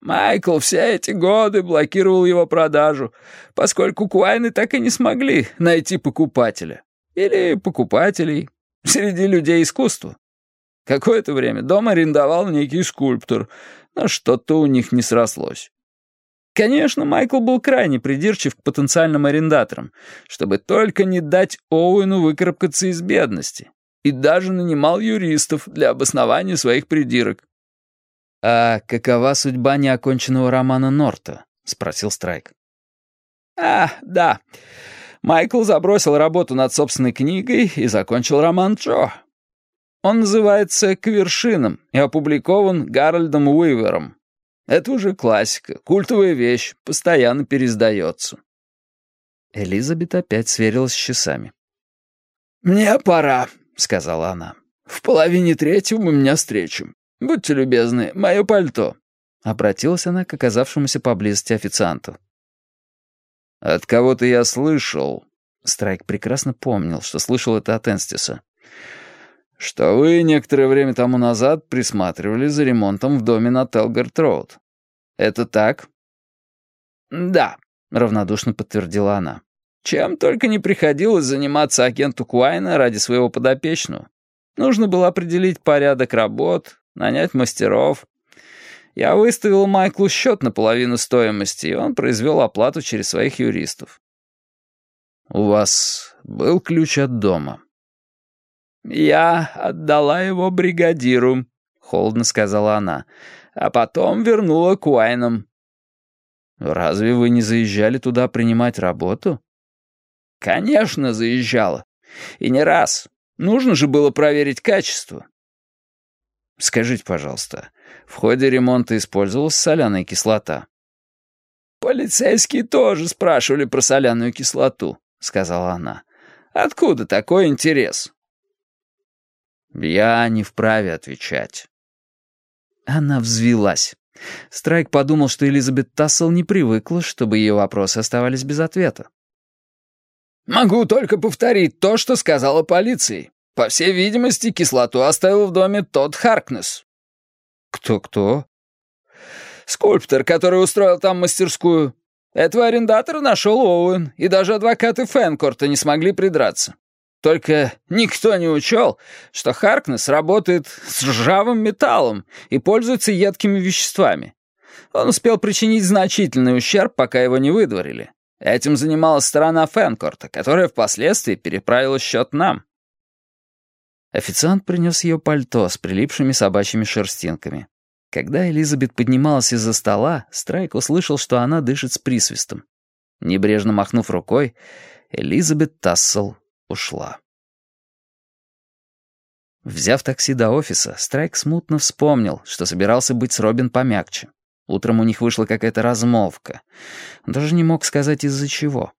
Майкл все эти годы блокировал его продажу, поскольку Куайны так и не смогли найти покупателя. Или покупателей среди людей искусства. Какое-то время дом арендовал некий скульптор, но что-то у них не срослось. Конечно, Майкл был крайне придирчив к потенциальным арендаторам, чтобы только не дать Оуэну выкарабкаться из бедности, и даже нанимал юристов для обоснования своих придирок. «А какова судьба неоконченного романа Норта?» — спросил Страйк. «А, да. Майкл забросил работу над собственной книгой и закончил роман Джо. Он называется «К вершинам» и опубликован Гарольдом Уивером. Это уже классика, культовая вещь, постоянно переиздается». Элизабет опять сверилась с часами. «Мне пора», — сказала она. «В половине третьего у меня встреча. Будьте любезны, мое пальто». Обратилась она к оказавшемуся поблизости официанту. «От кого-то я слышал...» Страйк прекрасно помнил, что слышал это от Энстиса. «Что вы некоторое время тому назад присматривали за ремонтом в доме на Телгард-Роуд. Это так?» «Да», — равнодушно подтвердила она. «Чем только не приходилось заниматься агенту Куайна ради своего подопечного. Нужно было определить порядок работ, нанять мастеров, я выставил Майклу счет на половину стоимости, и он произвел оплату через своих юристов. «У вас был ключ от дома?» «Я отдала его бригадиру», — холодно сказала она, «а потом вернула к Уайнам». «Разве вы не заезжали туда принимать работу?» «Конечно, заезжала. И не раз. Нужно же было проверить качество». «Скажите, пожалуйста, в ходе ремонта использовалась соляная кислота. «Полицейские тоже спрашивали про соляную кислоту», — сказала она. «Откуда такой интерес?» «Я не вправе отвечать». Она взвилась. Страйк подумал, что Элизабет Тассел не привыкла, чтобы ее вопросы оставались без ответа. «Могу только повторить то, что сказала полиции. По всей видимости, кислоту оставил в доме тот Харкнес. «Кто-кто?» «Скульптор, который устроил там мастерскую. Этого арендатора нашел Оуэн, и даже адвокаты Фэнкорта не смогли придраться. Только никто не учел, что Харкнес работает с ржавым металлом и пользуется едкими веществами. Он успел причинить значительный ущерб, пока его не выдворили. Этим занималась сторона Фэнкорта, которая впоследствии переправила счет нам. Официант принес ее пальто с прилипшими собачьими шерстинками. Когда Элизабет поднималась из-за стола, Страйк услышал, что она дышит с присвистом. Небрежно махнув рукой, Элизабет Тассел ушла. Взяв такси до офиса, Страйк смутно вспомнил, что собирался быть с Робин помягче. Утром у них вышла какая-то размолвка. Он даже не мог сказать из-за чего.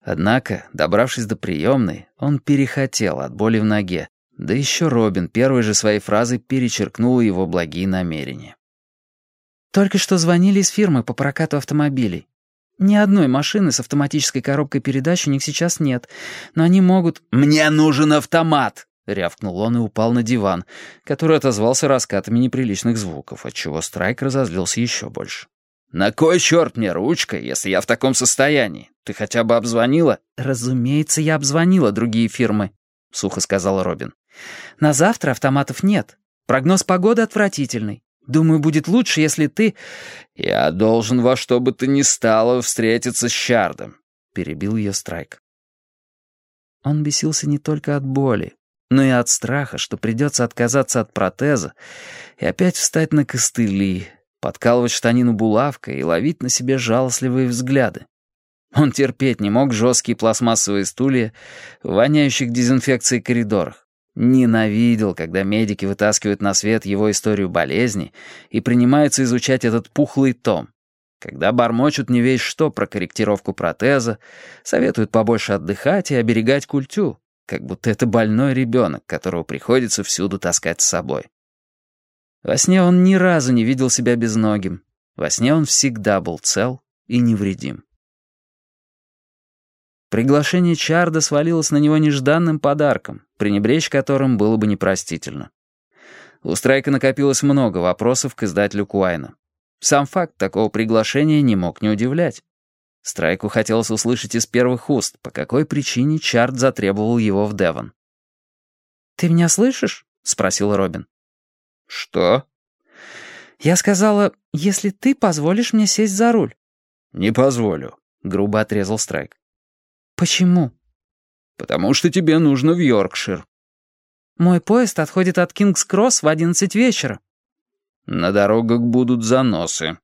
Однако, добравшись до приемной, он перехотел от боли в ноге, да еще Робин первой же своей фразой перечеркнула его благие намерения. «Только что звонили из фирмы по прокату автомобилей. Ни одной машины с автоматической коробкой передач у них сейчас нет, но они могут...» «Мне нужен автомат!» — рявкнул он и упал на диван, который отозвался раскатами неприличных звуков, отчего Страйк разозлился еще больше. «На кой черт мне ручка, если я в таком состоянии? Ты хотя бы обзвонила?» «Разумеется, я обзвонила другие фирмы», — сухо сказала Робин. На завтра автоматов нет. Прогноз погоды отвратительный. Думаю, будет лучше, если ты...» «Я должен во что бы то ни стало встретиться с Щардом», — перебил ее Страйк. Он бесился не только от боли, но и от страха, что придется отказаться от протеза и опять встать на костыли, подкалывать штанину булавкой и ловить на себе жалостливые взгляды. Он терпеть не мог жесткие пластмассовые стулья, воняющих дезинфекцией коридорах. Ненавидел, когда медики вытаскивают на свет его историю болезни и принимаются изучать этот пухлый том. Когда бормочут не весь что про корректировку протеза, советуют побольше отдыхать и оберегать культю, как будто это больной ребенок, которого приходится всюду таскать с собой. Во сне он ни разу не видел себя безногим. Во сне он всегда был цел и невредим. Приглашение Чарда свалилось на него нежданным подарком, пренебречь которым было бы непростительно. У Страйка накопилось много вопросов к издателю Куайна. Сам факт такого приглашения не мог не удивлять. Страйку хотелось услышать из первых уст, по какой причине Чарт затребовал его в Девон. «Ты меня слышишь?» — спросил Робин. «Что?» «Я сказала, если ты позволишь мне сесть за руль». «Не позволю», — грубо отрезал Страйк. «Почему?» «Потому что тебе нужно в Йоркшир». «Мой поезд отходит от Кингс-Кросс в одиннадцать вечера». «На дорогах будут заносы».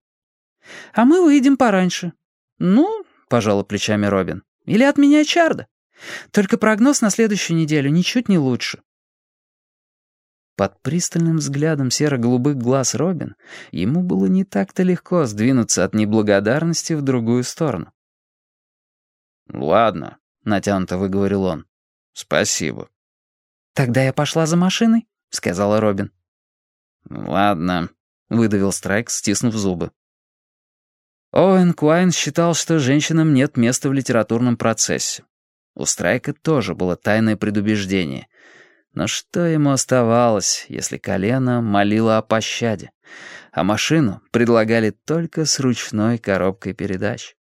«А мы выйдем пораньше». «Ну», — пожала плечами Робин, — «или от меня Чарда. Только прогноз на следующую неделю ничуть не лучше». Под пристальным взглядом серо-голубых глаз Робин ему было не так-то легко сдвинуться от неблагодарности в другую сторону. «Ладно», — натянуто выговорил он. «Спасибо». «Тогда я пошла за машиной», — сказала Робин. «Ладно», — выдавил Страйк, стиснув зубы. Оуэн Куайн считал, что женщинам нет места в литературном процессе. У Страйка тоже было тайное предубеждение — но что ему оставалось, если колено молило о пощаде, а машину предлагали только с ручной коробкой передач?